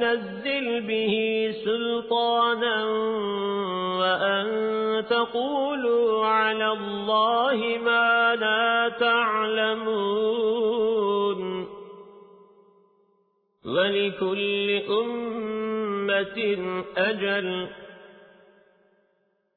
لم ينزل به سلطانا وأن تقولوا على الله ما لا تعلمون. ولكل أمة أجل.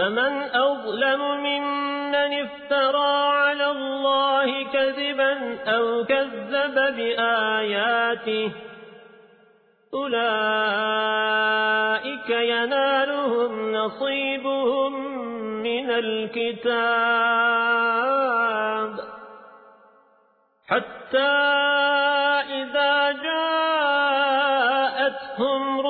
فمن أظلم ممن افترى على الله كذبا أو كذب بآياته أولئك ينالهم نصيبهم من الكتاب حتى إذا جاءتهم رسلنا